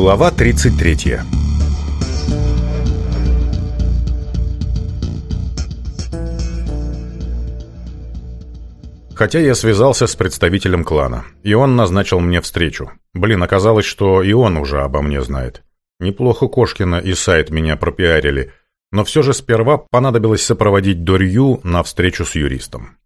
Глава 33 Хотя я связался с представителем клана, и он назначил мне встречу. Блин, оказалось, что и он уже обо мне знает. Неплохо Кошкина и сайт меня пропиарили, но все же сперва понадобилось сопроводить Дорью на встречу с юристом.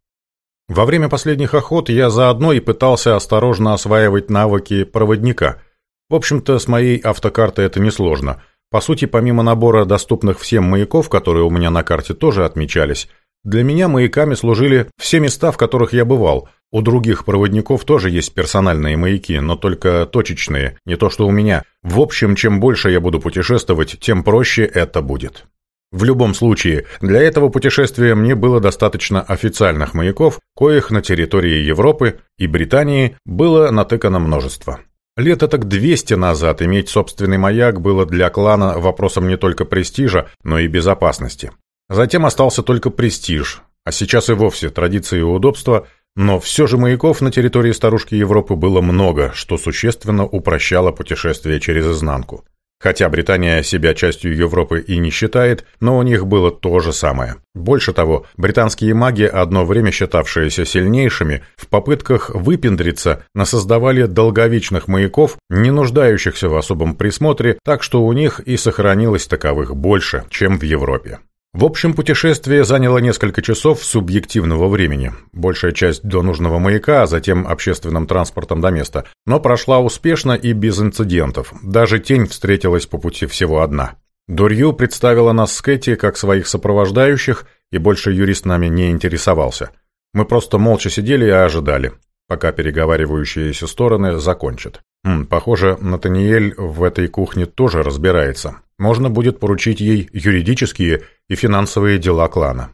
Во время последних охот я заодно и пытался осторожно осваивать навыки проводника – в общем-то, с моей автокарты это несложно. По сути, помимо набора доступных всем маяков, которые у меня на карте тоже отмечались, для меня маяками служили все места, в которых я бывал. У других проводников тоже есть персональные маяки, но только точечные, не то что у меня. В общем, чем больше я буду путешествовать, тем проще это будет. В любом случае, для этого путешествия мне было достаточно официальных маяков, коих на территории Европы и Британии было натыкано множество. Лето так 200 назад иметь собственный маяк было для клана вопросом не только престижа, но и безопасности. Затем остался только престиж, а сейчас и вовсе традиции и удобства, но все же маяков на территории старушки Европы было много, что существенно упрощало путешествие через изнанку. Хотя Британия себя частью Европы и не считает, но у них было то же самое. Больше того, британские маги, одно время считавшиеся сильнейшими, в попытках выпендриться насоздавали долговечных маяков, не нуждающихся в особом присмотре, так что у них и сохранилось таковых больше, чем в Европе. В общем, путешествие заняло несколько часов субъективного времени, большая часть до нужного маяка, а затем общественным транспортом до места, но прошла успешно и без инцидентов, даже тень встретилась по пути всего одна. Дурью представила нас с Кэти как своих сопровождающих, и больше юрист нами не интересовался. Мы просто молча сидели и ожидали, пока переговаривающиеся стороны закончат. Хм, похоже, Натаниэль в этой кухне тоже разбирается. Можно будет поручить ей юридические и финансовые дела клана.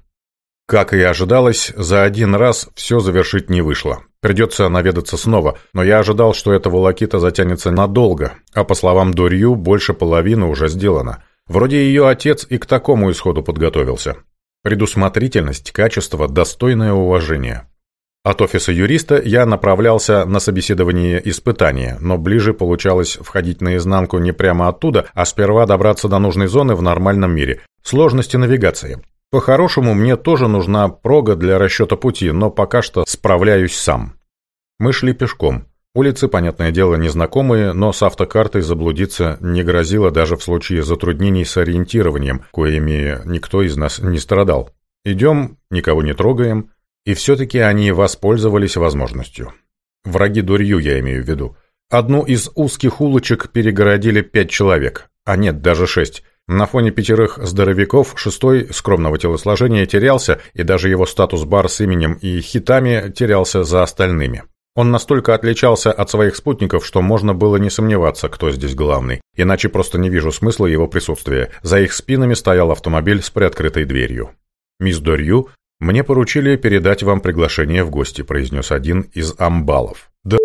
Как и ожидалось, за один раз все завершить не вышло. Придется наведаться снова, но я ожидал, что эта волокита затянется надолго, а по словам Дурью, больше половины уже сделано. Вроде ее отец и к такому исходу подготовился. Предусмотрительность, качество, достойное уважение. От офиса юриста я направлялся на собеседование испытания, но ближе получалось входить наизнанку не прямо оттуда, а сперва добраться до нужной зоны в нормальном мире, Сложности навигации. По-хорошему, мне тоже нужна прога для расчета пути, но пока что справляюсь сам. Мы шли пешком. Улицы, понятное дело, незнакомые, но с автокартой заблудиться не грозило даже в случае затруднений с ориентированием, коими никто из нас не страдал. Идем, никого не трогаем, и все-таки они воспользовались возможностью. Враги дурью, я имею в виду. Одну из узких улочек перегородили пять человек, а нет, даже шесть. На фоне пятерых здоровяков шестой скромного телосложения терялся, и даже его статус-бар с именем и хитами терялся за остальными. Он настолько отличался от своих спутников, что можно было не сомневаться, кто здесь главный. Иначе просто не вижу смысла его присутствия. За их спинами стоял автомобиль с приоткрытой дверью. «Мисс Дорью, мне поручили передать вам приглашение в гости», – произнес один из амбалов. «Да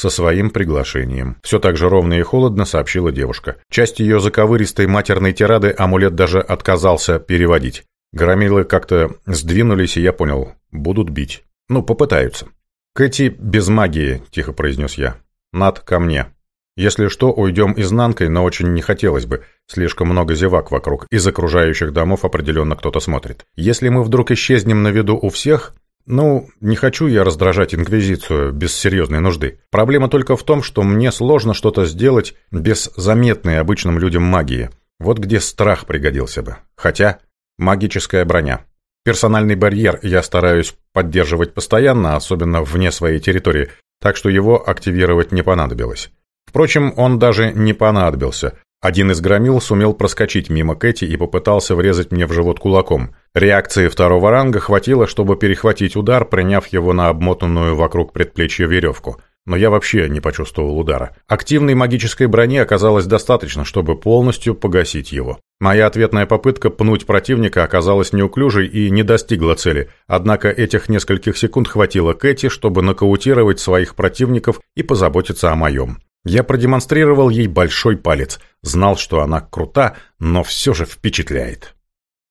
со своим приглашением. Все так же ровно и холодно сообщила девушка. Часть ее заковыристой матерной тирады амулет даже отказался переводить. Громилы как-то сдвинулись, и я понял, будут бить. Ну, попытаются. «Кэти без магии», — тихо произнес я. «Над ко мне». Если что, уйдем изнанкой, но очень не хотелось бы. Слишком много зевак вокруг, из окружающих домов определенно кто-то смотрит. Если мы вдруг исчезнем на виду у всех, ну, не хочу я раздражать Инквизицию без серьезной нужды. Проблема только в том, что мне сложно что-то сделать без заметной обычным людям магии. Вот где страх пригодился бы. Хотя магическая броня. Персональный барьер я стараюсь поддерживать постоянно, особенно вне своей территории, так что его активировать не понадобилось. Впрочем, он даже не понадобился. Один из громил сумел проскочить мимо Кэти и попытался врезать мне в живот кулаком. Реакции второго ранга хватило, чтобы перехватить удар, приняв его на обмотанную вокруг предплечья веревку. Но я вообще не почувствовал удара. Активной магической брони оказалось достаточно, чтобы полностью погасить его. Моя ответная попытка пнуть противника оказалась неуклюжей и не достигла цели. Однако этих нескольких секунд хватило Кэти, чтобы нокаутировать своих противников и позаботиться о моем. Я продемонстрировал ей большой палец. Знал, что она крута, но все же впечатляет.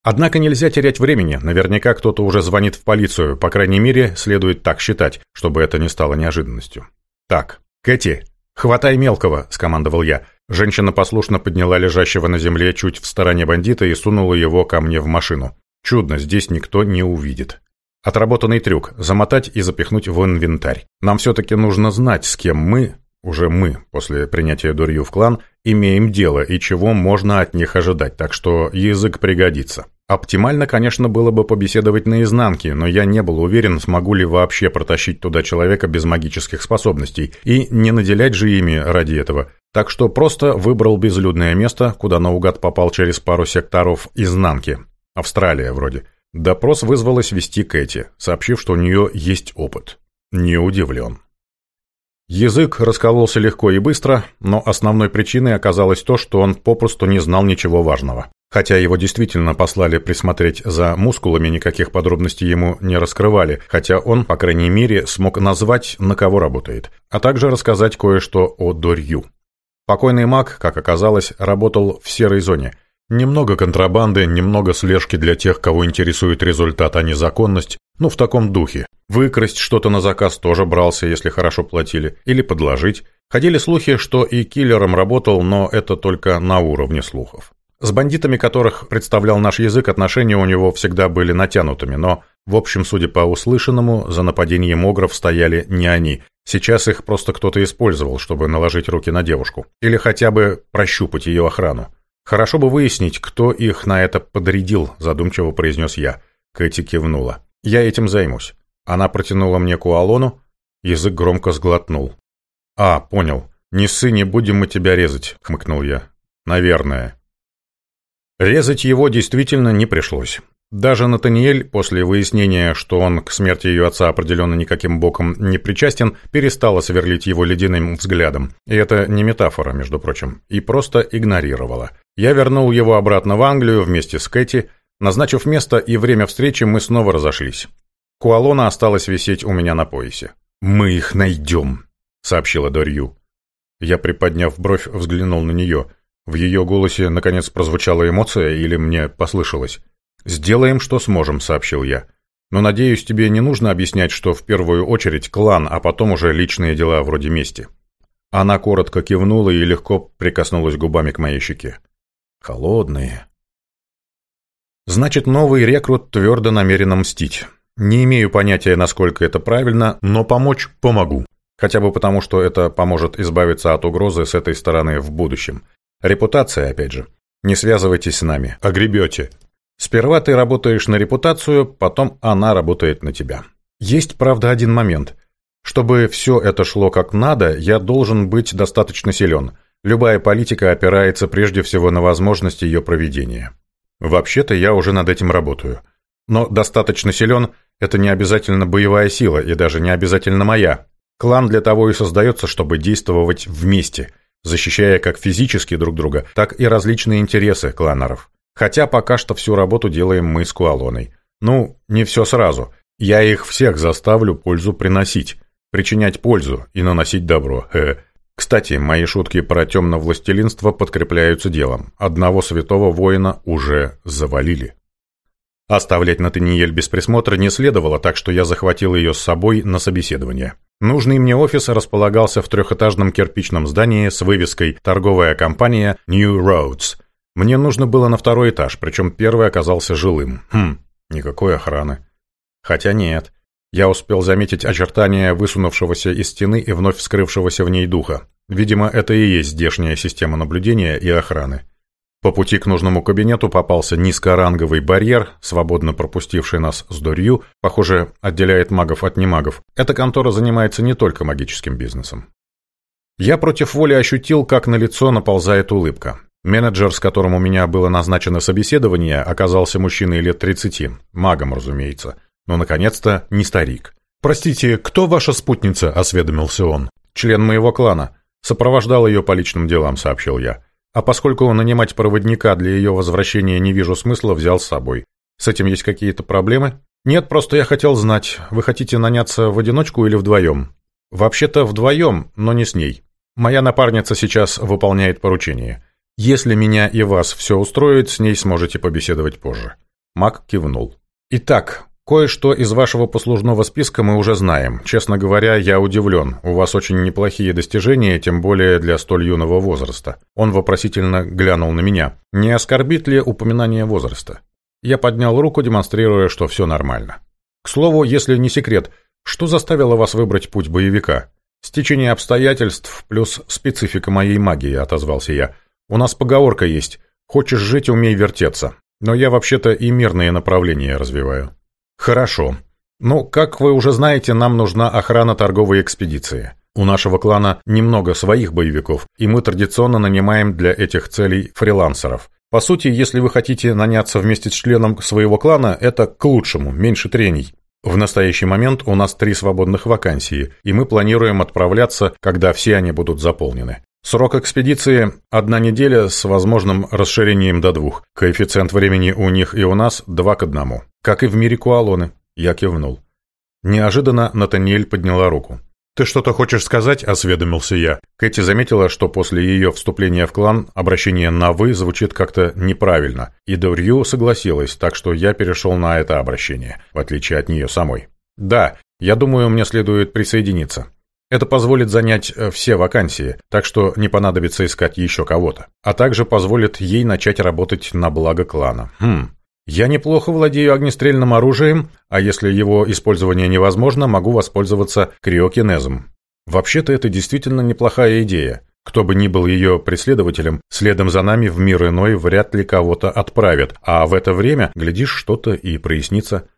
Однако нельзя терять времени, наверняка кто-то уже звонит в полицию, по крайней мере, следует так считать, чтобы это не стало неожиданностью. «Так, Кэти, хватай мелкого», — скомандовал я. Женщина послушно подняла лежащего на земле чуть в стороне бандита и сунула его ко мне в машину. Чудно, здесь никто не увидит. Отработанный трюк – замотать и запихнуть в инвентарь. Нам все-таки нужно знать, с кем мы уже мы, после принятия дурью в клан, имеем дело и чего можно от них ожидать, так что язык пригодится. Оптимально, конечно, было бы побеседовать наизнанке, но я не был уверен, смогу ли вообще протащить туда человека без магических способностей, и не наделять же ими ради этого. Так что просто выбрал безлюдное место, куда наугад попал через пару секторов изнанки. Австралия вроде. Допрос вызвалось вести Кэти, сообщив, что у нее есть опыт. Не удивлен. Язык раскололся легко и быстро, но основной причиной оказалось то, что он попросту не знал ничего важного. Хотя его действительно послали присмотреть за мускулами, никаких подробностей ему не раскрывали, хотя он, по крайней мере, смог назвать, на кого работает, а также рассказать кое-что о Дорью. Покойный маг, как оказалось, работал в серой зоне – Немного контрабанды, немного слежки для тех, кого интересует результат, а не законность. Ну, в таком духе. Выкрасть что-то на заказ тоже брался, если хорошо платили. Или подложить. Ходили слухи, что и киллером работал, но это только на уровне слухов. С бандитами, которых представлял наш язык, отношения у него всегда были натянутыми, но, в общем, судя по услышанному, за нападением огров стояли не они. Сейчас их просто кто-то использовал, чтобы наложить руки на девушку. Или хотя бы прощупать ее охрану. «Хорошо бы выяснить, кто их на это подрядил», — задумчиво произнес я. Кэти кивнула. «Я этим займусь». Она протянула мне куалону, язык громко сглотнул. «А, понял. Не ссы, не будем мы тебя резать», — хмыкнул я. «Наверное». Резать его действительно не пришлось. Даже Натаниэль, после выяснения, что он к смерти ее отца определенно никаким боком не причастен, перестала сверлить его ледяным взглядом. И это не метафора, между прочим. И просто игнорировала. Я вернул его обратно в Англию вместе с Кэти. Назначив место и время встречи, мы снова разошлись. Куалона осталась висеть у меня на поясе. «Мы их найдем», — сообщила Дорью. Я, приподняв бровь, взглянул на нее. В ее голосе, наконец, прозвучала эмоция или мне послышалось. «Сделаем, что сможем», — сообщил я. «Но, надеюсь, тебе не нужно объяснять, что в первую очередь клан, а потом уже личные дела вроде мести». Она коротко кивнула и легко прикоснулась губами к моей щеке. «Холодные». Значит, новый рекрут твердо намерен мстить. Не имею понятия, насколько это правильно, но помочь помогу. Хотя бы потому, что это поможет избавиться от угрозы с этой стороны в будущем. Репутация, опять же. Не связывайтесь с нами, огребете. Сперва ты работаешь на репутацию, потом она работает на тебя. Есть, правда, один момент. Чтобы все это шло как надо, я должен быть достаточно силен. Любая политика опирается прежде всего на возможность ее проведения. Вообще-то я уже над этим работаю. Но достаточно силен – это не обязательно боевая сила и даже не обязательно моя. Клан для того и создается, чтобы действовать вместе, защищая как физически друг друга, так и различные интересы кланеров. Хотя пока что всю работу делаем мы с Куалоной. Ну, не все сразу. Я их всех заставлю пользу приносить. Причинять пользу и наносить добро. Хе. Кстати, мои шутки про темно-властелинство подкрепляются делом. Одного святого воина уже завалили. Оставлять Натаниэль без присмотра не следовало, так что я захватил ее с собой на собеседование. Нужный мне офис располагался в трехэтажном кирпичном здании с вывеской «Торговая компания New Roads», мне нужно было на второй этаж, причем первый оказался жилым. Хм, никакой охраны. Хотя нет. Я успел заметить очертания высунувшегося из стены и вновь вскрывшегося в ней духа. Видимо, это и есть здешняя система наблюдения и охраны. По пути к нужному кабинету попался низкоранговый барьер, свободно пропустивший нас с дурью, похоже, отделяет магов от немагов. Эта контора занимается не только магическим бизнесом. Я против воли ощутил, как на лицо наползает улыбка. Менеджер, с которым у меня было назначено собеседование, оказался мужчиной лет 30, магом, разумеется, но, наконец-то, не старик. «Простите, кто ваша спутница?» – осведомился он. «Член моего клана. Сопровождал ее по личным делам», – сообщил я. «А поскольку нанимать проводника для ее возвращения не вижу смысла, взял с собой. С этим есть какие-то проблемы?» «Нет, просто я хотел знать, вы хотите наняться в одиночку или вдвоем?» «Вообще-то вдвоем, но не с ней. Моя напарница сейчас выполняет поручение». Если меня и вас все устроит, с ней сможете побеседовать позже». Мак кивнул. «Итак, кое-что из вашего послужного списка мы уже знаем. Честно говоря, я удивлен. У вас очень неплохие достижения, тем более для столь юного возраста». Он вопросительно глянул на меня. «Не оскорбит ли упоминание возраста?» Я поднял руку, демонстрируя, что все нормально. «К слову, если не секрет, что заставило вас выбрать путь боевика?» «Стечение обстоятельств плюс специфика моей магии», — отозвался я. У нас поговорка есть «Хочешь жить, умей вертеться». Но я вообще-то и мирные направления развиваю. Хорошо. Ну, как вы уже знаете, нам нужна охрана торговой экспедиции. У нашего клана немного своих боевиков, и мы традиционно нанимаем для этих целей фрилансеров. По сути, если вы хотите наняться вместе с членом своего клана, это к лучшему, меньше трений. В настоящий момент у нас три свободных вакансии, и мы планируем отправляться, когда все они будут заполнены. Срок экспедиции – одна неделя с возможным расширением до двух. Коэффициент времени у них и у нас – два к одному. Как и в мире Куалоны. Я кивнул. Неожиданно Натаниэль подняла руку. «Ты что-то хочешь сказать?» – осведомился я. Кэти заметила, что после ее вступления в клан обращение на «вы» звучит как-то неправильно, и Дорью согласилась, так что я перешел на это обращение, в отличие от нее самой. «Да, я думаю, мне следует присоединиться». Это позволит занять э, все вакансии, так что не понадобится искать еще кого-то. А также позволит ей начать работать на благо клана. Хм. Я неплохо владею огнестрельным оружием, а если его использование невозможно, могу воспользоваться криокинезом. Вообще-то это действительно неплохая идея. Кто бы ни был ее преследователем, следом за нами в мир иной вряд ли кого-то отправят, а в это время, глядишь, что-то и прояснится.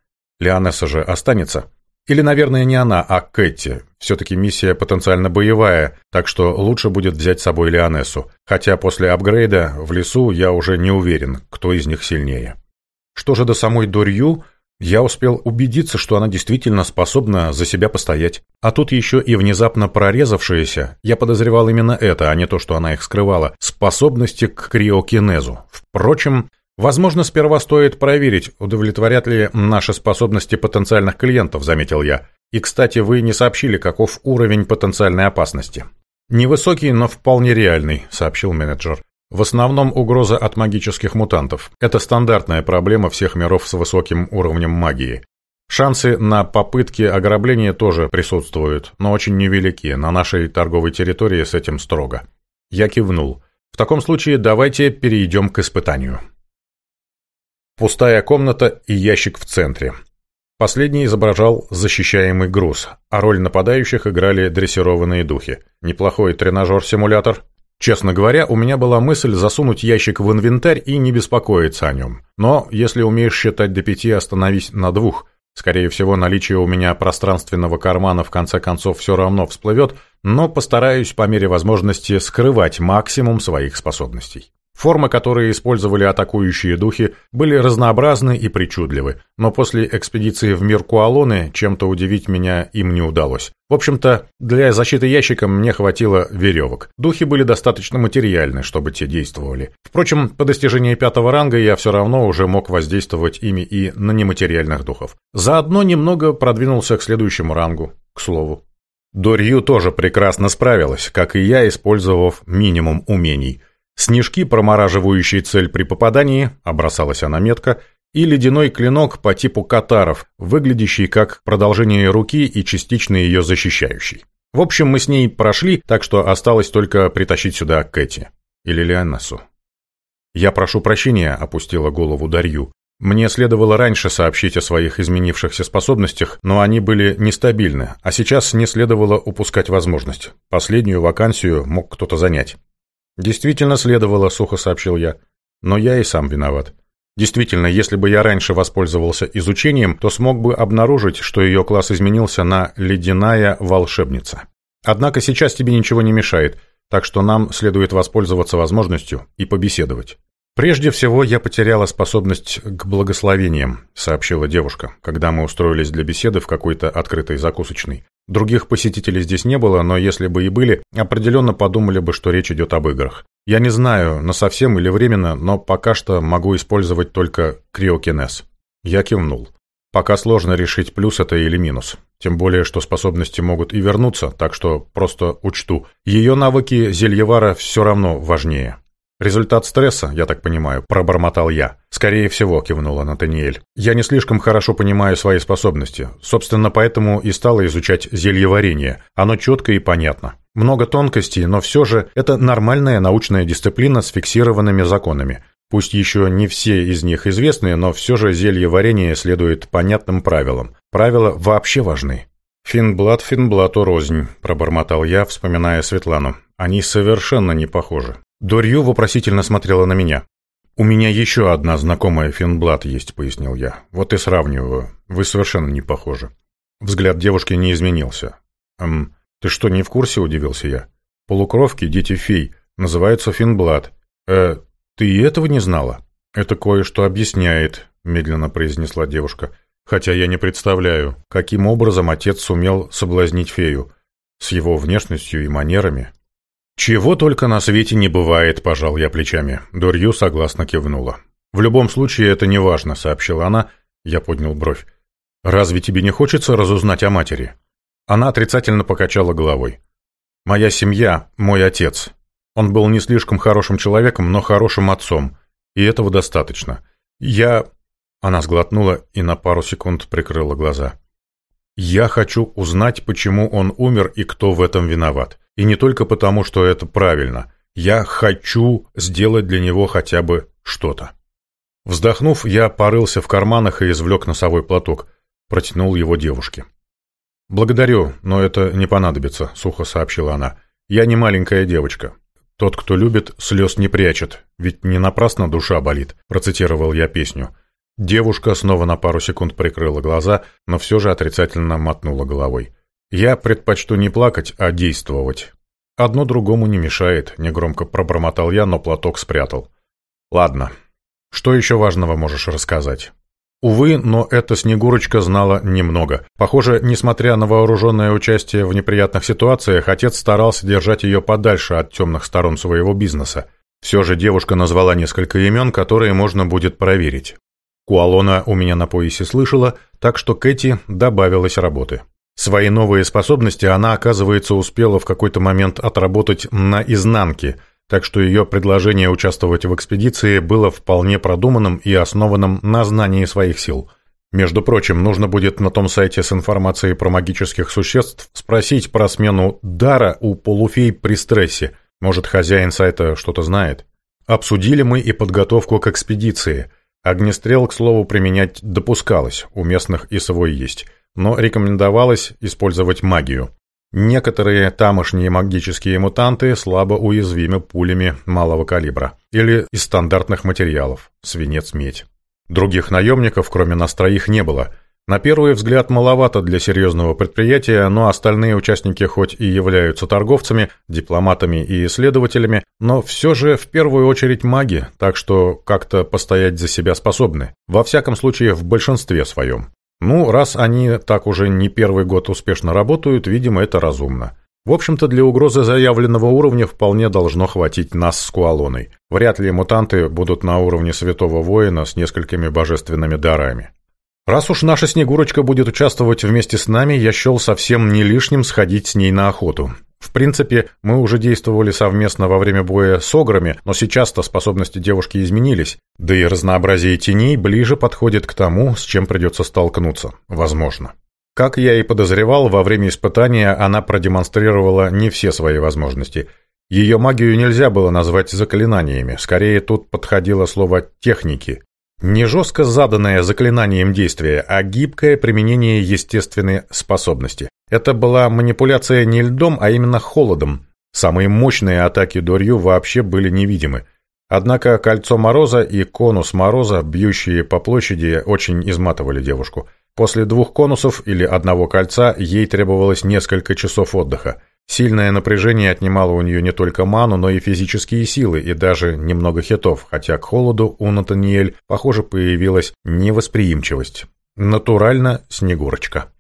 Лианесса же останется. Или, наверное, не она, а Кэти. Все-таки миссия потенциально боевая, так что лучше будет взять с собой Лионессу. Хотя после апгрейда в лесу я уже не уверен, кто из них сильнее. Что же до самой Дорью, я успел убедиться, что она действительно способна за себя постоять. А тут еще и внезапно прорезавшиеся, я подозревал именно это, а не то, что она их скрывала, способности к криокинезу. Впрочем, Возможно, сперва стоит проверить, удовлетворят ли наши способности потенциальных клиентов, заметил я. И, кстати, вы не сообщили, каков уровень потенциальной опасности. Невысокий, но вполне реальный, сообщил менеджер. В основном угроза от магических мутантов. Это стандартная проблема всех миров с высоким уровнем магии. Шансы на попытки ограбления тоже присутствуют, но очень невелики. На нашей торговой территории с этим строго. Я кивнул. В таком случае давайте перейдем к испытанию пустая комната и ящик в центре. Последний изображал защищаемый груз, а роль нападающих играли дрессированные духи. Неплохой тренажер-симулятор. Честно говоря, у меня была мысль засунуть ящик в инвентарь и не беспокоиться о нем. Но если умеешь считать до пяти, остановись на двух. Скорее всего, наличие у меня пространственного кармана в конце концов все равно всплывет, но постараюсь по мере возможности скрывать максимум своих способностей. Формы, которые использовали атакующие духи, были разнообразны и причудливы, но после экспедиции в мир Куалоны чем-то удивить меня им не удалось. В общем-то, для защиты ящика мне хватило веревок. Духи были достаточно материальны, чтобы те действовали. Впрочем, по достижении пятого ранга я все равно уже мог воздействовать ими и на нематериальных духов. Заодно немного продвинулся к следующему рангу, к слову. Дорью тоже прекрасно справилась, как и я, использовав минимум умений – Снежки, промораживающие цель при попадании, обросалась она метко, и ледяной клинок по типу катаров, выглядящий как продолжение руки и частично ее защищающий. В общем, мы с ней прошли, так что осталось только притащить сюда Кэти. Или Лианнесу. «Я прошу прощения», — опустила голову Дарью. «Мне следовало раньше сообщить о своих изменившихся способностях, но они были нестабильны, а сейчас не следовало упускать возможность. Последнюю вакансию мог кто-то занять. «Действительно следовало», — сухо сообщил я. «Но я и сам виноват. Действительно, если бы я раньше воспользовался изучением, то смог бы обнаружить, что ее класс изменился на «ледяная волшебница». Однако сейчас тебе ничего не мешает, так что нам следует воспользоваться возможностью и побеседовать». «Прежде всего я потеряла способность к благословениям», — сообщила девушка, когда мы устроились для беседы в какой-то открытой закусочной. Других посетителей здесь не было, но если бы и были, определенно подумали бы, что речь идет об играх. Я не знаю, на совсем или временно, но пока что могу использовать только криокинез. Я кивнул. Пока сложно решить, плюс это или минус. Тем более, что способности могут и вернуться, так что просто учту. Ее навыки зельевара все равно важнее. «Результат стресса, я так понимаю», — пробормотал я. «Скорее всего», — кивнула Натаниэль. «Я не слишком хорошо понимаю свои способности. Собственно, поэтому и стала изучать зельеварение. Оно четко и понятно. Много тонкостей, но все же это нормальная научная дисциплина с фиксированными законами. Пусть еще не все из них известны, но все же зелье варенья следует понятным правилам. Правила вообще важны. «Финблат Финблату рознь», – пробормотал я, вспоминая Светлану. «Они совершенно не похожи. Дорью вопросительно смотрела на меня. «У меня еще одна знакомая Финблат есть», — пояснил я. «Вот и сравниваю. Вы совершенно не похожи». Взгляд девушки не изменился. «Эм, ты что, не в курсе?» — удивился я. «Полукровки, дети фей, называются Финблат. Э, ты и этого не знала?» «Это кое-что объясняет», — медленно произнесла девушка. «Хотя я не представляю, каким образом отец сумел соблазнить фею. С его внешностью и манерами». «Чего только на свете не бывает», – пожал я плечами. Дурью согласно кивнула. «В любом случае это не важно», – сообщила она. Я поднял бровь. «Разве тебе не хочется разузнать о матери?» Она отрицательно покачала головой. «Моя семья – мой отец. Он был не слишком хорошим человеком, но хорошим отцом. И этого достаточно. Я...» Она сглотнула и на пару секунд прикрыла глаза. «Я хочу узнать, почему он умер и кто в этом виноват. И не только потому, что это правильно. Я хочу сделать для него хотя бы что-то. Вздохнув, я порылся в карманах и извлек носовой платок. Протянул его девушке. «Благодарю, но это не понадобится», — сухо сообщила она. «Я не маленькая девочка. Тот, кто любит, слез не прячет, ведь не напрасно душа болит», — процитировал я песню. Девушка снова на пару секунд прикрыла глаза, но все же отрицательно мотнула головой. «Я предпочту не плакать, а действовать. Одно другому не мешает», — негромко пробормотал я, но платок спрятал. «Ладно. Что еще важного можешь рассказать?» Увы, но эта Снегурочка знала немного. Похоже, несмотря на вооруженное участие в неприятных ситуациях, отец старался держать ее подальше от темных сторон своего бизнеса. Все же девушка назвала несколько имен, которые можно будет проверить. Куалона у меня на поясе слышала, так что Кэти добавилась работы. Свои новые способности она, оказывается, успела в какой-то момент отработать на изнанке, так что ее предложение участвовать в экспедиции было вполне продуманным и основанным на знании своих сил. Между прочим, нужно будет на том сайте с информацией про магических существ спросить про смену дара у полуфей при стрессе. Может, хозяин сайта что-то знает. Обсудили мы и подготовку к экспедиции. Огнестрел, к слову, применять допускалось, у местных и свой есть – но рекомендовалось использовать магию. Некоторые тамошние магические мутанты слабо уязвимы пулями малого калибра или из стандартных материалов – свинец-медь. Других наемников, кроме нас троих, не было. На первый взгляд, маловато для серьезного предприятия, но остальные участники хоть и являются торговцами, дипломатами и исследователями, но все же в первую очередь маги, так что как-то постоять за себя способны, во всяком случае в большинстве своем. Ну, раз они так уже не первый год успешно работают, видимо, это разумно. В общем-то, для угрозы заявленного уровня вполне должно хватить нас с Куалоной. Вряд ли мутанты будут на уровне святого воина с несколькими божественными дарами. Раз уж наша Снегурочка будет участвовать вместе с нами, я счел совсем не лишним сходить с ней на охоту. В принципе, мы уже действовали совместно во время боя с ограми, но сейчас-то способности девушки изменились, да и разнообразие теней ближе подходит к тому, с чем придется столкнуться, возможно. Как я и подозревал, во время испытания она продемонстрировала не все свои возможности. Ее магию нельзя было назвать заклинаниями, скорее тут подходило слово «техники». Не жестко заданное заклинанием действие, а гибкое применение естественной способности. Это была манипуляция не льдом, а именно холодом. Самые мощные атаки Дорью вообще были невидимы. Однако кольцо Мороза и конус Мороза, бьющие по площади, очень изматывали девушку. После двух конусов или одного кольца ей требовалось несколько часов отдыха. Сильное напряжение отнимало у нее не только ману, но и физические силы, и даже немного хитов, хотя к холоду у Натаниэль, похоже, появилась невосприимчивость. Натурально Снегурочка.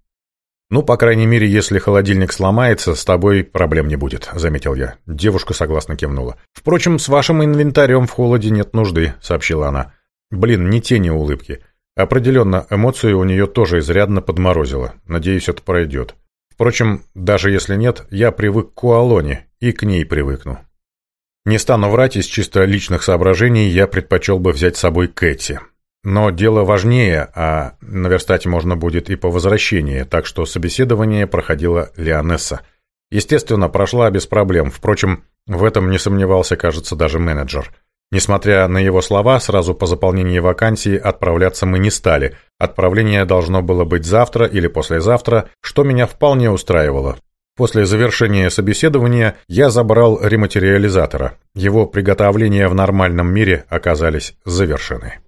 «Ну, по крайней мере, если холодильник сломается, с тобой проблем не будет», — заметил я. Девушка согласно кивнула. «Впрочем, с вашим инвентарем в холоде нет нужды», — сообщила она. «Блин, не тени улыбки. Определенно, эмоции у нее тоже изрядно подморозило. Надеюсь, это пройдет». Впрочем, даже если нет, я привык к Уалоне и к ней привыкну. Не стану врать, из чисто личных соображений я предпочел бы взять с собой Кэти. Но дело важнее, а наверстать можно будет и по возвращении, так что собеседование проходила Лионесса. Естественно, прошла без проблем, впрочем, в этом не сомневался, кажется, даже менеджер – Несмотря на его слова, сразу по заполнении вакансии отправляться мы не стали. Отправление должно было быть завтра или послезавтра, что меня вполне устраивало. После завершения собеседования я забрал рематериализатора. Его приготовления в нормальном мире оказались завершены.